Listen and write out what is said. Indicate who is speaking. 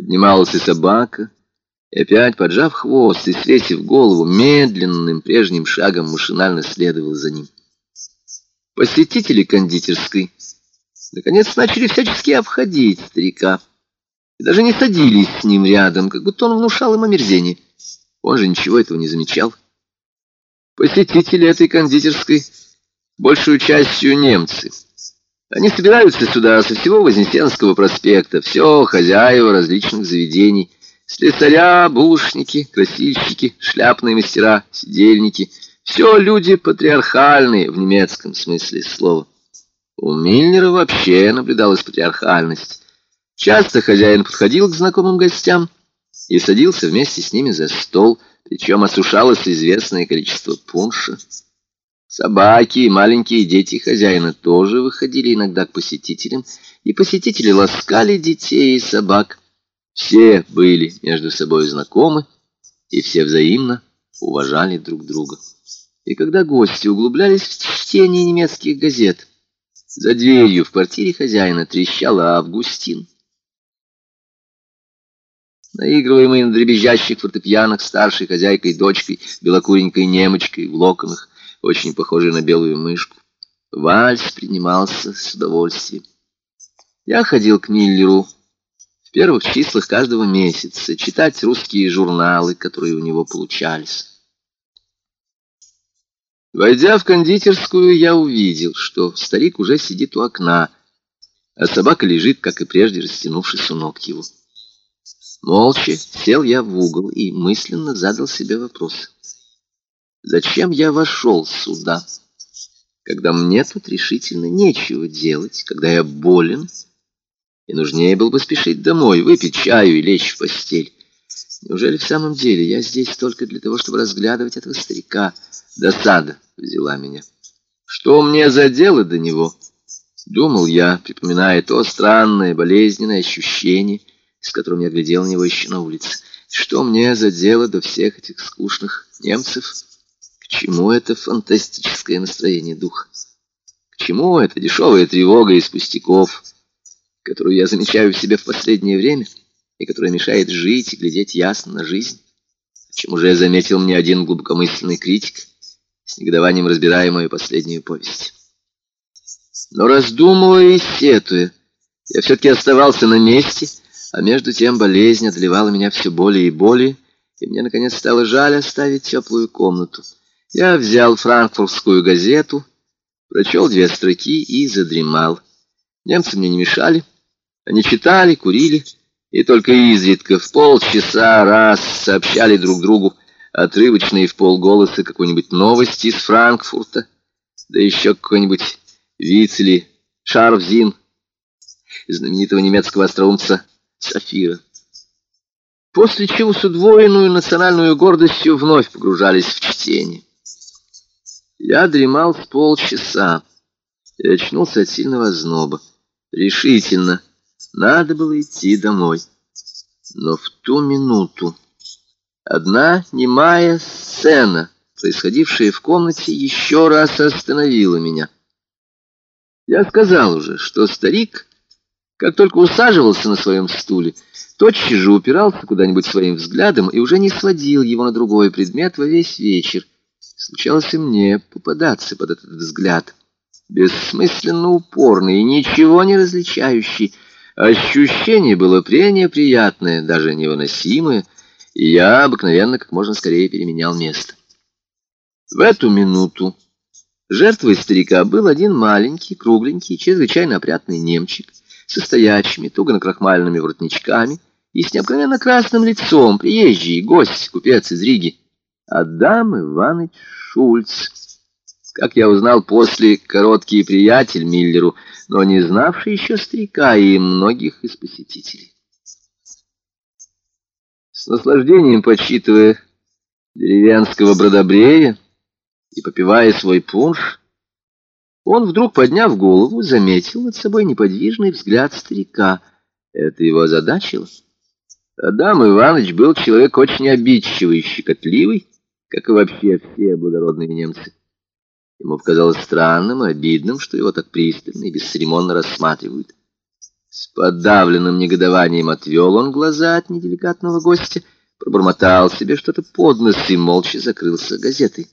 Speaker 1: Поднималась и собака, и опять, поджав хвост и свесив голову, медленным прежним шагом машинально следовал за ним. Посетители кондитерской наконец начали всячески обходить старика и даже не садились с ним рядом, как будто он внушал им омерзение. Он же ничего этого не замечал. Посетители этой кондитерской большую частью немцы. Они собираются сюда со всего Вознесенского проспекта, все хозяева различных заведений, слесаря, булочники, красильщики, шляпные мастера, сидельники, все люди патриархальные в немецком смысле слова. У Мильнера вообще наблюдалась патриархальность. Часто хозяин подходил к знакомым гостям и садился вместе с ними за стол, причем осушалось известное количество пунша. Собаки и маленькие дети хозяина тоже выходили иногда к посетителям, и посетители ласкали детей и собак. Все были между собой знакомы, и все взаимно уважали друг друга. И когда гости углублялись в чтение немецких газет, за дверью в квартире хозяина трещала Августин. Наигрываемый на дребезжащих фортепианах старшей хозяйкой дочкой, белокуренькой немочкой в локонах, очень похожей на белую мышку. Вальс принимался с удовольствием. Я ходил к Миллеру в первых числах каждого месяца, читать русские журналы, которые у него получались. Войдя в кондитерскую, я увидел, что старик уже сидит у окна, а собака лежит, как и прежде, растянувшись у ног его. Молча сел я в угол и мысленно задал себе вопрос. Зачем я вошел сюда, когда мне тут решительно нечего делать, когда я болен, и нужнее было бы спешить домой, выпить чаю и лечь в постель? Неужели в самом деле я здесь только для того, чтобы разглядывать этого старика? Досада взяла меня. Что мне за дело до него? Думал я, припоминая то странное болезненное ощущение, с которым я глядел на него еще на улице. Что мне за дело до всех этих скучных немцев? Чему это фантастическое настроение духа? К чему эта дешевая тревога из пустяков, которую я замечаю в себе в последнее время и которая мешает жить и глядеть ясно на жизнь? Чем уже заметил мне один глубокомысленный критик, с негодованием разбирая мою последнюю повесть. Но раздумывая и сетуя, я все-таки оставался на месте, а между тем болезнь одолевала меня все более и более, и мне, наконец, стало жаль оставить теплую комнату. Я взял франкфуртскую газету, прочел две строки и задремал. Немцы мне не мешали. Они читали, курили, и только изредка в полчаса раз сообщали друг другу отрывочные в полголоса какой-нибудь новости из Франкфурта, да еще какой-нибудь Вицели Шарвзин, знаменитого немецкого остроумца Сафира. После чего с удвоенную национальную гордостью вновь погружались в чтение. Я дремал с полчаса и очнулся от сильного озноба. Решительно, надо было идти домой. Но в ту минуту одна немая сцена, происходившая в комнате, еще раз остановила меня. Я сказал уже, что старик, как только усаживался на своем стуле, тотчас же упирался куда-нибудь своим взглядом и уже не сводил его на другой предмет во весь вечер. Случалось и мне попадаться под этот взгляд, бессмысленно упорный и ничего не различающий. Ощущение было пренеприятное, даже невыносимое, и я обыкновенно как можно скорее переменял место. В эту минуту жертвой старика был один маленький, кругленький, чрезвычайно опрятный немчик со стоячими, туго накрахмальными воротничками и с необыкновенно красным лицом, приезжий гость, купец из Риги. Адам Иванович Шульц. Как я узнал после, короткий приятель Миллеру, но не знавший еще старика и многих из посетителей. С наслаждением подсчитывая деревенского бродобрея и попивая свой пунш, он, вдруг подняв голову, заметил над собой неподвижный взгляд старика. Это его озадачило. Адам Иванович был человек очень обидчивый и щекотливый, как и вообще все благородные немцы. Ему показалось странным и обидным, что его так пристально и бесцеремонно рассматривают. С подавленным негодованием отвел он глаза от неделикатного гостя, пробормотал себе что-то под нос и молча закрылся газетой.